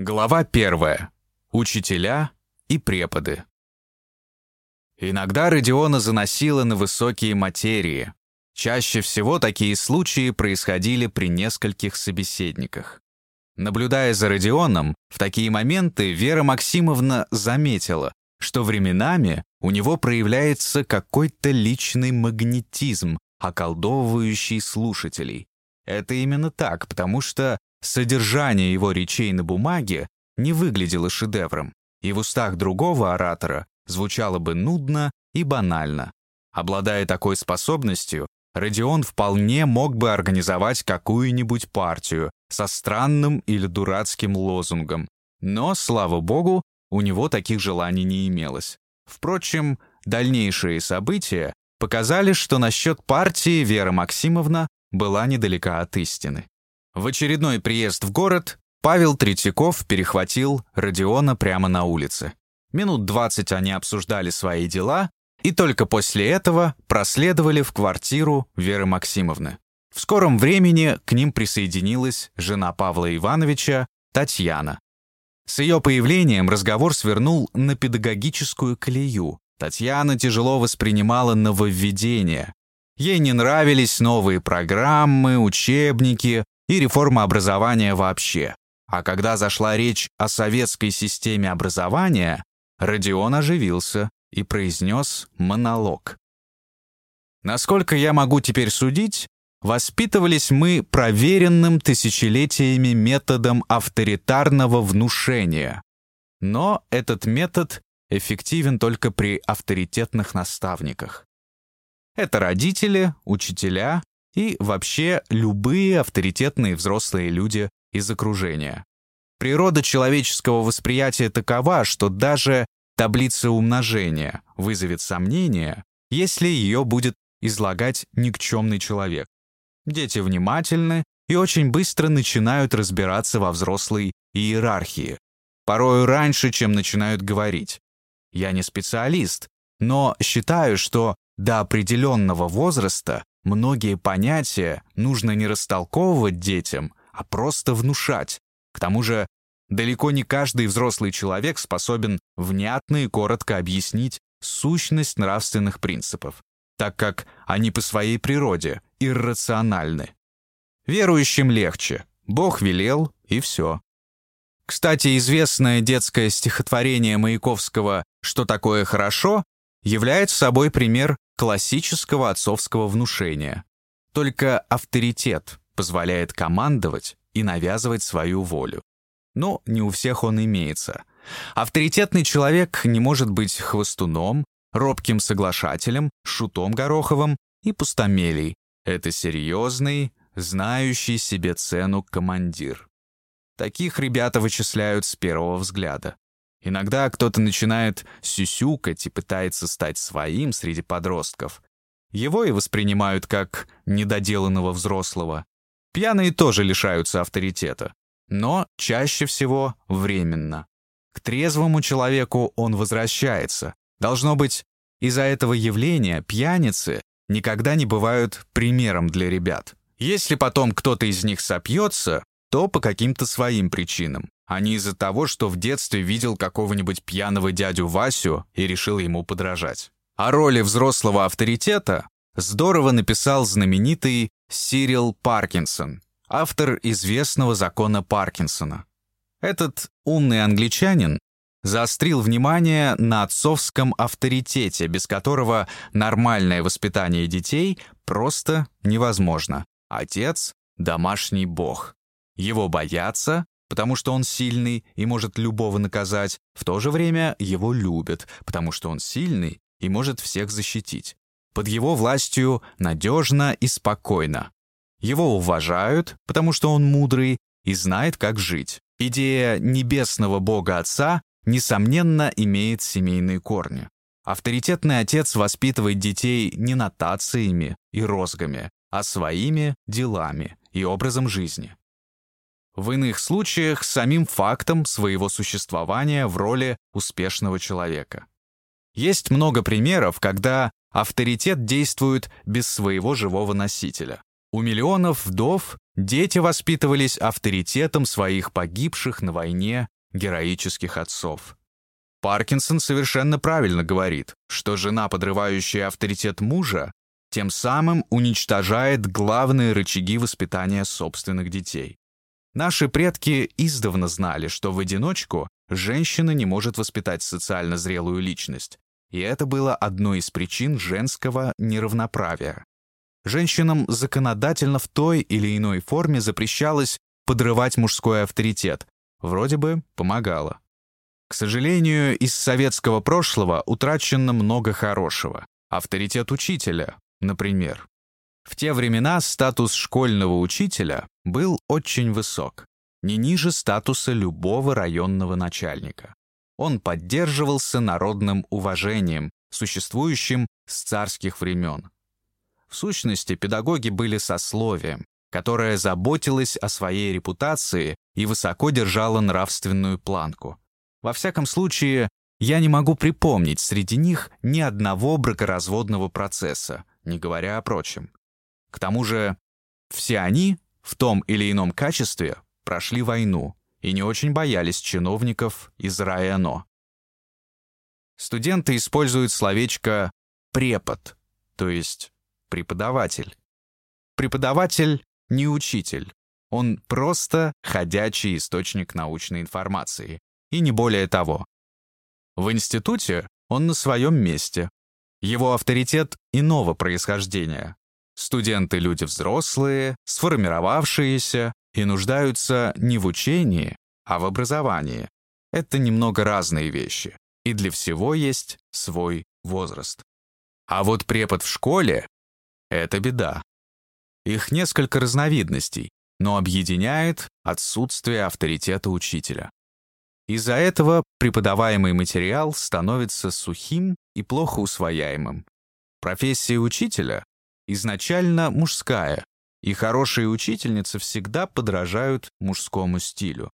Глава первая. Учителя и преподы. Иногда Родиона заносило на высокие материи. Чаще всего такие случаи происходили при нескольких собеседниках. Наблюдая за Родионом, в такие моменты Вера Максимовна заметила, что временами у него проявляется какой-то личный магнетизм, околдовывающий слушателей. Это именно так, потому что содержание его речей на бумаге не выглядело шедевром, и в устах другого оратора звучало бы нудно и банально. Обладая такой способностью, Родион вполне мог бы организовать какую-нибудь партию со странным или дурацким лозунгом. Но, слава богу, у него таких желаний не имелось. Впрочем, дальнейшие события показали, что насчет партии Вера Максимовна была недалека от истины. В очередной приезд в город Павел Третьяков перехватил Родиона прямо на улице. Минут двадцать они обсуждали свои дела, и только после этого проследовали в квартиру Веры Максимовны. В скором времени к ним присоединилась жена Павла Ивановича, Татьяна. С ее появлением разговор свернул на педагогическую колею. Татьяна тяжело воспринимала нововведения. Ей не нравились новые программы, учебники и реформа образования вообще. А когда зашла речь о советской системе образования, Родион оживился и произнес монолог. Насколько я могу теперь судить, воспитывались мы проверенным тысячелетиями методом авторитарного внушения. Но этот метод эффективен только при авторитетных наставниках. Это родители, учителя и вообще любые авторитетные взрослые люди из окружения. Природа человеческого восприятия такова, что даже таблица умножения вызовет сомнения, если ее будет излагать никчемный человек. Дети внимательны и очень быстро начинают разбираться во взрослой иерархии, порою раньше, чем начинают говорить. Я не специалист, но считаю, что до определенного возраста многие понятия нужно не растолковывать детям, а просто внушать. К тому же, далеко не каждый взрослый человек способен внятно и коротко объяснить сущность нравственных принципов, так как они по своей природе иррациональны. Верующим легче. Бог велел, и все. Кстати, известное детское стихотворение Маяковского «Что такое хорошо» является собой пример классического отцовского внушения. Только авторитет позволяет командовать и навязывать свою волю. Но не у всех он имеется. Авторитетный человек не может быть хвостуном, робким соглашателем, шутом Гороховым и пустомелей. Это серьезный, знающий себе цену командир. Таких ребята вычисляют с первого взгляда. Иногда кто-то начинает сюсюкать и пытается стать своим среди подростков. Его и воспринимают как недоделанного взрослого. Пьяные тоже лишаются авторитета, но чаще всего временно. К трезвому человеку он возвращается. Должно быть, из-за этого явления пьяницы никогда не бывают примером для ребят. Если потом кто-то из них сопьется, то по каким-то своим причинам, а не из-за того, что в детстве видел какого-нибудь пьяного дядю Васю и решил ему подражать. О роли взрослого авторитета здорово написал знаменитый Сирил Паркинсон, автор известного закона Паркинсона. Этот умный англичанин заострил внимание на отцовском авторитете, без которого нормальное воспитание детей просто невозможно. Отец — домашний бог. Его боятся, потому что он сильный и может любого наказать, в то же время его любят, потому что он сильный и может всех защитить. Под его властью надежно и спокойно. Его уважают, потому что он мудрый и знает, как жить. Идея небесного бога отца, несомненно, имеет семейные корни. Авторитетный отец воспитывает детей не нотациями и розгами, а своими делами и образом жизни. В иных случаях самим фактом своего существования в роли успешного человека. Есть много примеров, когда авторитет действует без своего живого носителя. У миллионов вдов дети воспитывались авторитетом своих погибших на войне героических отцов. Паркинсон совершенно правильно говорит, что жена, подрывающая авторитет мужа, тем самым уничтожает главные рычаги воспитания собственных детей. Наши предки издавна знали, что в одиночку женщина не может воспитать социально зрелую личность, и это было одной из причин женского неравноправия. Женщинам законодательно в той или иной форме запрещалось подрывать мужской авторитет, вроде бы помогало. К сожалению, из советского прошлого утрачено много хорошего. Авторитет учителя, например. В те времена статус школьного учителя был очень высок, не ниже статуса любого районного начальника. Он поддерживался народным уважением, существующим с царских времен. В сущности, педагоги были сословием, которое заботилось о своей репутации и высоко держало нравственную планку. Во всяком случае, я не могу припомнить среди них ни одного бракоразводного процесса, не говоря о прочем. К тому же, все они в том или ином качестве прошли войну и не очень боялись чиновников из районо. Студенты используют словечко «препод», то есть «преподаватель». Преподаватель не учитель, он просто ходячий источник научной информации, и не более того. В институте он на своем месте. Его авторитет иного происхождения. Студенты — люди взрослые, сформировавшиеся и нуждаются не в учении, а в образовании. Это немного разные вещи, и для всего есть свой возраст. А вот препод в школе — это беда. Их несколько разновидностей, но объединяет отсутствие авторитета учителя. Из-за этого преподаваемый материал становится сухим и плохо усвояемым. Профессия учителя изначально мужская, и хорошие учительницы всегда подражают мужскому стилю.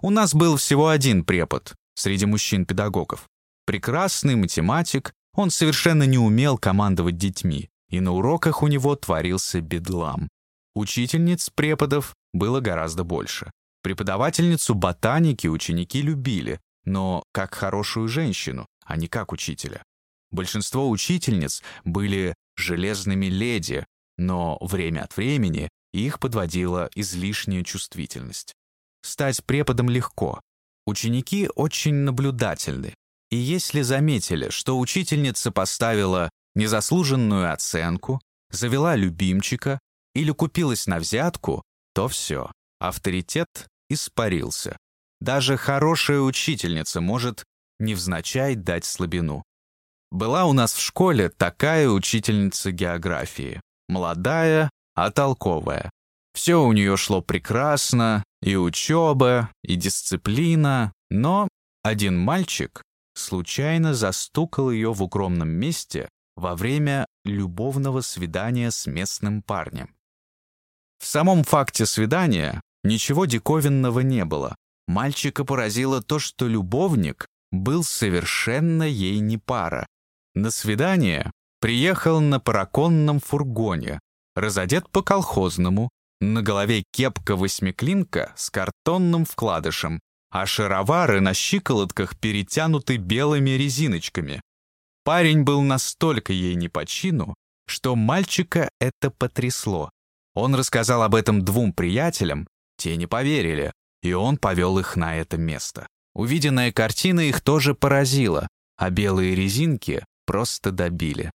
У нас был всего один препод среди мужчин-педагогов. Прекрасный математик, он совершенно не умел командовать детьми, и на уроках у него творился бедлам. Учительниц преподов было гораздо больше. Преподавательницу ботаники ученики любили, но как хорошую женщину, а не как учителя. Большинство учительниц были железными леди, но время от времени их подводила излишняя чувствительность. Стать преподом легко. Ученики очень наблюдательны. И если заметили, что учительница поставила незаслуженную оценку, завела любимчика или купилась на взятку, то все. Авторитет испарился. Даже хорошая учительница может невзначай дать слабину. Была у нас в школе такая учительница географии. Молодая, а толковая. Все у нее шло прекрасно, и учеба, и дисциплина, но один мальчик случайно застукал ее в укромном месте во время любовного свидания с местным парнем. В самом факте свидания ничего диковинного не было. Мальчика поразило то, что любовник был совершенно ей не пара. На свидание приехал на параконном фургоне, разодет по-колхозному, на голове кепка-восьмиклинка с картонным вкладышем, а шаровары на щиколотках перетянуты белыми резиночками. Парень был настолько ей не по чину, что мальчика это потрясло. Он рассказал об этом двум приятелям, те не поверили, и он повел их на это место. Увиденная картина их тоже поразила, а белые резинки просто добили.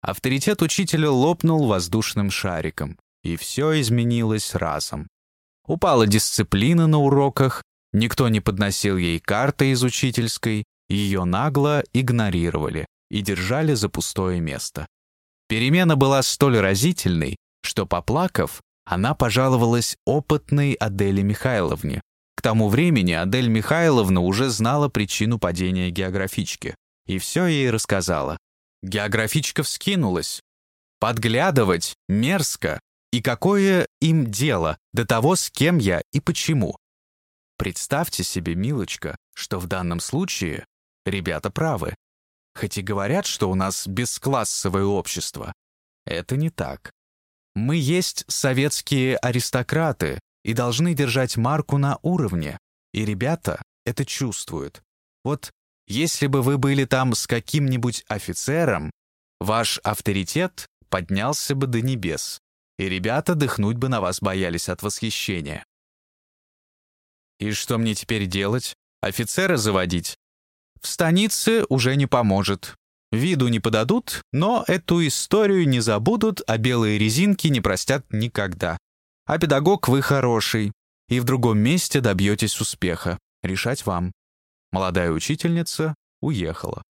Авторитет учителя лопнул воздушным шариком, и все изменилось разом. Упала дисциплина на уроках, никто не подносил ей карты из учительской, ее нагло игнорировали и держали за пустое место. Перемена была столь разительной, что, поплакав, она пожаловалась опытной Аделе Михайловне. К тому времени Адель Михайловна уже знала причину падения географички и все ей рассказала. Географичка вскинулась. Подглядывать мерзко. И какое им дело до того, с кем я и почему? Представьте себе, милочка, что в данном случае ребята правы. Хоть и говорят, что у нас бесклассовое общество. Это не так. Мы есть советские аристократы и должны держать марку на уровне, и ребята это чувствуют. Вот если бы вы были там с каким-нибудь офицером, ваш авторитет поднялся бы до небес, и ребята дыхнуть бы на вас боялись от восхищения. И что мне теперь делать? Офицера заводить? В станице уже не поможет. Виду не подадут, но эту историю не забудут, а белые резинки не простят никогда. А педагог вы хороший, и в другом месте добьетесь успеха. Решать вам. Молодая учительница уехала.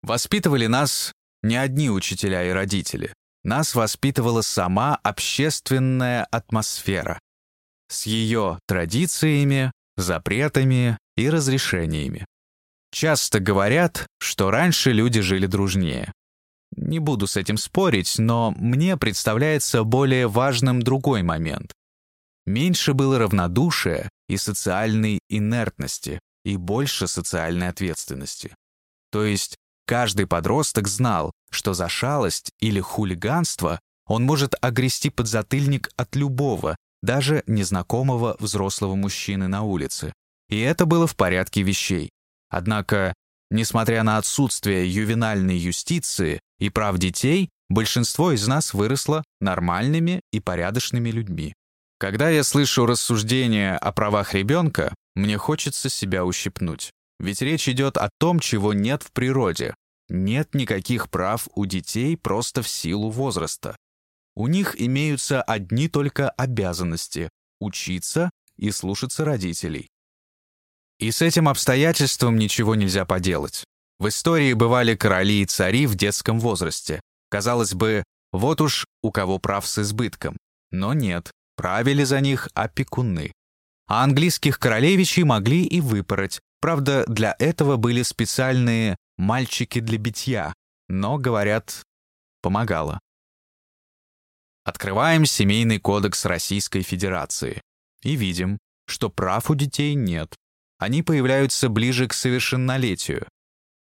Воспитывали нас не одни учителя и родители. Нас воспитывала сама общественная атмосфера с ее традициями, запретами и разрешениями. Часто говорят, что раньше люди жили дружнее. Не буду с этим спорить, но мне представляется более важным другой момент. Меньше было равнодушия и социальной инертности, и больше социальной ответственности. То есть каждый подросток знал, что за шалость или хулиганство он может огрести подзатыльник от любого, даже незнакомого взрослого мужчины на улице. И это было в порядке вещей. Однако, несмотря на отсутствие ювенальной юстиции и прав детей, большинство из нас выросло нормальными и порядочными людьми. Когда я слышу рассуждения о правах ребенка, мне хочется себя ущипнуть. Ведь речь идет о том, чего нет в природе. Нет никаких прав у детей просто в силу возраста. У них имеются одни только обязанности — учиться и слушаться родителей. И с этим обстоятельством ничего нельзя поделать. В истории бывали короли и цари в детском возрасте. Казалось бы, вот уж у кого прав с избытком. Но нет, правили за них опекуны. А английских королевичей могли и выпороть. Правда, для этого были специальные «мальчики для битья», но, говорят, помогало. Открываем Семейный кодекс Российской Федерации и видим, что прав у детей нет. Они появляются ближе к совершеннолетию.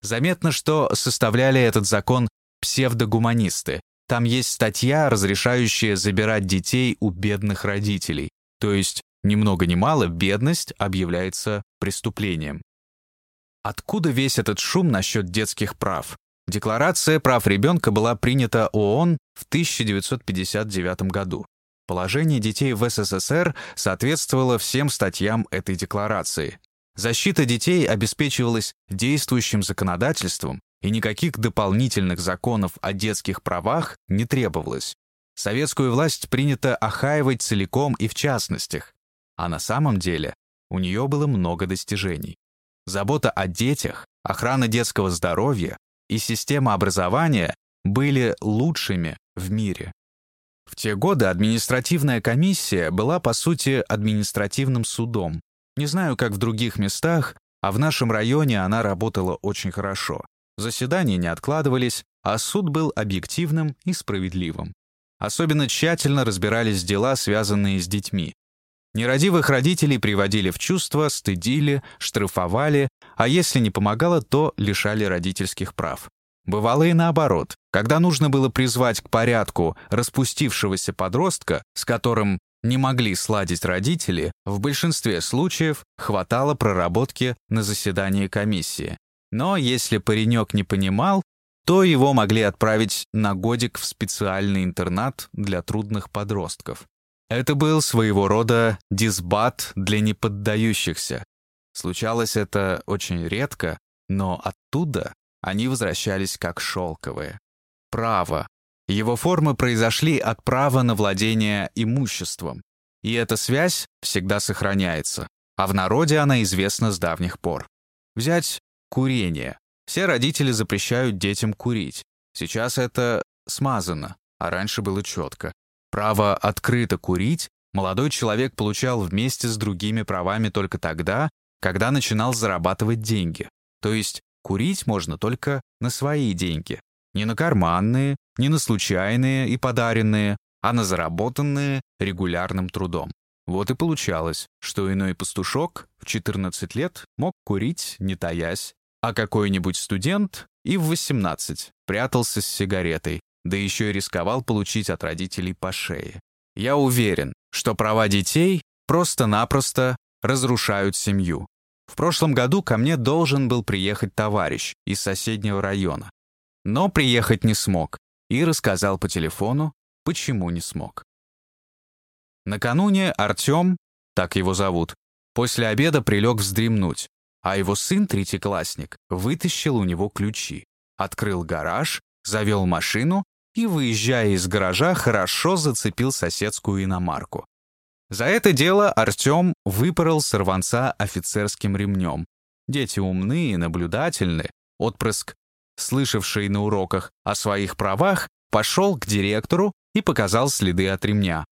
Заметно, что составляли этот закон псевдогуманисты. Там есть статья, разрешающая забирать детей у бедных родителей. То есть, ни много ни мало, бедность объявляется преступлением. Откуда весь этот шум насчет детских прав? Декларация прав ребенка была принята ООН в 1959 году. Положение детей в СССР соответствовало всем статьям этой декларации. Защита детей обеспечивалась действующим законодательством, и никаких дополнительных законов о детских правах не требовалось. Советскую власть принято охаивать целиком и в частностях, а на самом деле у нее было много достижений. Забота о детях, охрана детского здоровья, и система образования были лучшими в мире. В те годы административная комиссия была, по сути, административным судом. Не знаю, как в других местах, а в нашем районе она работала очень хорошо. Заседания не откладывались, а суд был объективным и справедливым. Особенно тщательно разбирались дела, связанные с детьми. Нерадивых родителей приводили в чувство, стыдили, штрафовали, а если не помогало, то лишали родительских прав. Бывало и наоборот. Когда нужно было призвать к порядку распустившегося подростка, с которым не могли сладить родители, в большинстве случаев хватало проработки на заседании комиссии. Но если паренек не понимал, то его могли отправить на годик в специальный интернат для трудных подростков. Это был своего рода дисбат для неподдающихся. Случалось это очень редко, но оттуда они возвращались как шелковые. Право. Его формы произошли от права на владение имуществом. И эта связь всегда сохраняется, а в народе она известна с давних пор. Взять курение. Все родители запрещают детям курить. Сейчас это смазано, а раньше было четко. Право открыто курить молодой человек получал вместе с другими правами только тогда, когда начинал зарабатывать деньги. То есть курить можно только на свои деньги. Не на карманные, не на случайные и подаренные, а на заработанные регулярным трудом. Вот и получалось, что иной пастушок в 14 лет мог курить, не таясь, а какой-нибудь студент и в 18 прятался с сигаретой, да еще и рисковал получить от родителей по шее. Я уверен, что права детей просто-напросто разрушают семью. В прошлом году ко мне должен был приехать товарищ из соседнего района. Но приехать не смог и рассказал по телефону, почему не смог. Накануне Артем, так его зовут, после обеда прилег вздремнуть, а его сын, третьеклассник, вытащил у него ключи, открыл гараж, завел машину и, выезжая из гаража, хорошо зацепил соседскую иномарку. За это дело Артем выпорол сорванца офицерским ремнем. Дети умные наблюдательны. Отпрыск, слышавший на уроках о своих правах, пошел к директору и показал следы от ремня.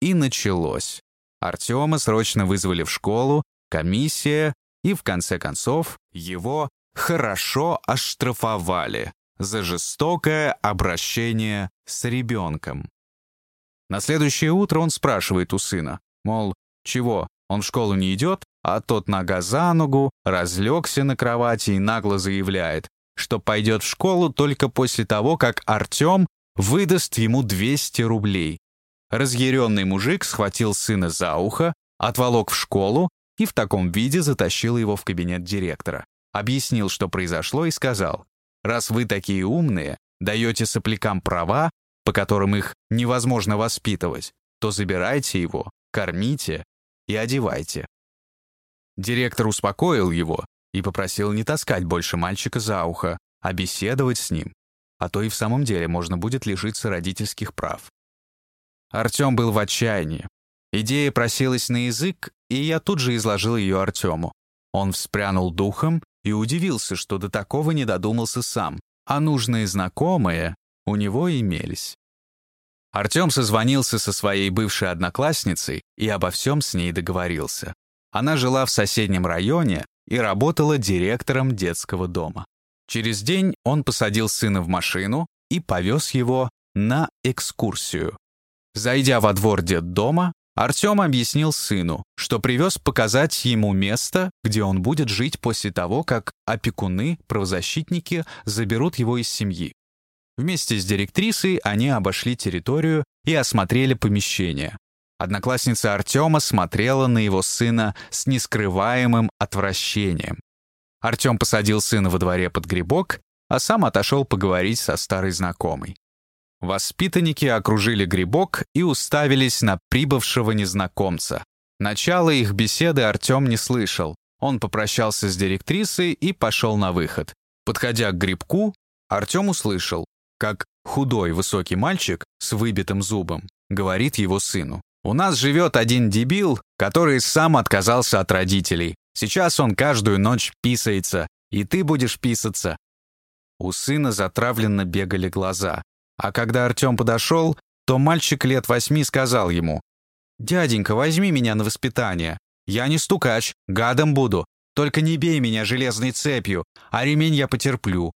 И началось. Артема срочно вызвали в школу, комиссия, и в конце концов его хорошо оштрафовали за жестокое обращение с ребенком. На следующее утро он спрашивает у сына, мол, чего, он в школу не идет, а тот нога за ногу, разлегся на кровати и нагло заявляет, что пойдет в школу только после того, как Артем выдаст ему 200 рублей. Разъяренный мужик схватил сына за ухо, отволок в школу и в таком виде затащил его в кабинет директора. Объяснил, что произошло, и сказал, Раз вы такие умные, даете соплякам права, по которым их невозможно воспитывать, то забирайте его, кормите и одевайте. Директор успокоил его и попросил не таскать больше мальчика за ухо, а беседовать с ним, а то и в самом деле можно будет лишиться родительских прав. Артем был в отчаянии. Идея просилась на язык, и я тут же изложил ее Артему. Он вспрянул духом и удивился, что до такого не додумался сам, а нужные знакомые у него имелись. Артем созвонился со своей бывшей одноклассницей и обо всем с ней договорился. Она жила в соседнем районе и работала директором детского дома. Через день он посадил сына в машину и повез его на экскурсию. Зайдя во двор детдома, Артем объяснил сыну, что привез показать ему место, где он будет жить после того, как опекуны, правозащитники заберут его из семьи. Вместе с директрисой они обошли территорию и осмотрели помещение. Одноклассница Артема смотрела на его сына с нескрываемым отвращением. Артем посадил сына во дворе под грибок, а сам отошел поговорить со старой знакомой. Воспитанники окружили грибок и уставились на прибывшего незнакомца. Начало их беседы Артем не слышал. Он попрощался с директрисой и пошел на выход. Подходя к грибку, Артем услышал, как худой высокий мальчик с выбитым зубом говорит его сыну. «У нас живет один дебил, который сам отказался от родителей. Сейчас он каждую ночь писается, и ты будешь писаться». У сына затравленно бегали глаза. А когда Артем подошел, то мальчик лет восьми сказал ему, «Дяденька, возьми меня на воспитание. Я не стукач, гадом буду. Только не бей меня железной цепью, а ремень я потерплю».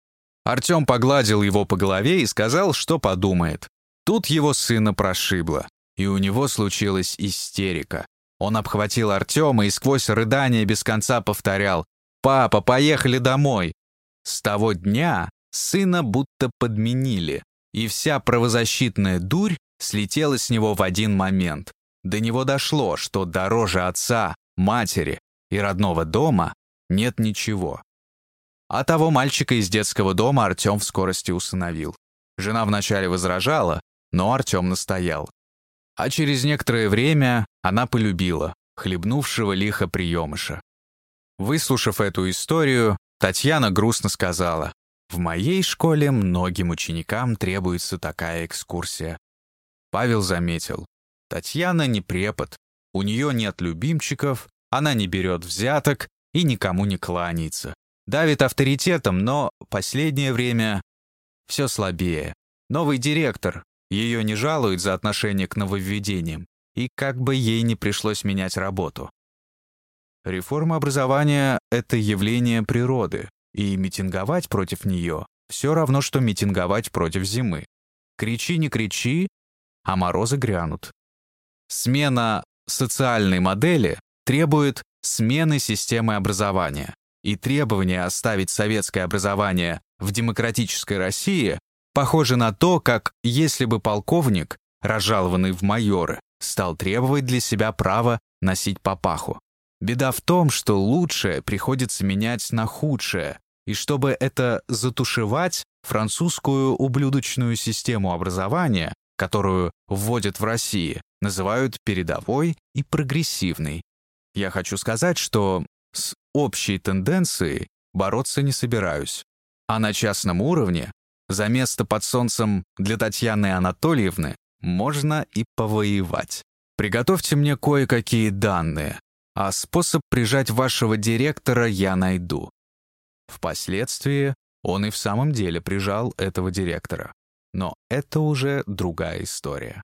Артем погладил его по голове и сказал, что подумает. Тут его сына прошибло, и у него случилась истерика. Он обхватил Артема и сквозь рыдания без конца повторял «Папа, поехали домой!». С того дня сына будто подменили и вся правозащитная дурь слетела с него в один момент. До него дошло, что дороже отца, матери и родного дома нет ничего. А того мальчика из детского дома Артем в скорости усыновил. Жена вначале возражала, но Артем настоял. А через некоторое время она полюбила хлебнувшего лихо приемыша. Выслушав эту историю, Татьяна грустно сказала, в моей школе многим ученикам требуется такая экскурсия. Павел заметил. Татьяна не препод. У нее нет любимчиков, она не берет взяток и никому не кланяется. Давит авторитетом, но последнее время все слабее. Новый директор. Ее не жалуют за отношение к нововведениям. И как бы ей не пришлось менять работу. Реформа образования — это явление природы, и митинговать против нее все равно, что митинговать против зимы. Кричи, не кричи, а морозы грянут. Смена социальной модели требует смены системы образования. И требование оставить советское образование в демократической России Похоже на то, как если бы полковник, разжалованный в майоры, стал требовать для себя права носить папаху. Беда в том, что лучшее приходится менять на худшее, и чтобы это затушевать, французскую ублюдочную систему образования, которую вводят в России, называют передовой и прогрессивной. Я хочу сказать, что с общей тенденцией бороться не собираюсь. А на частном уровне за место под солнцем для Татьяны Анатольевны можно и повоевать. Приготовьте мне кое-какие данные, а способ прижать вашего директора я найду. Впоследствии он и в самом деле прижал этого директора. Но это уже другая история.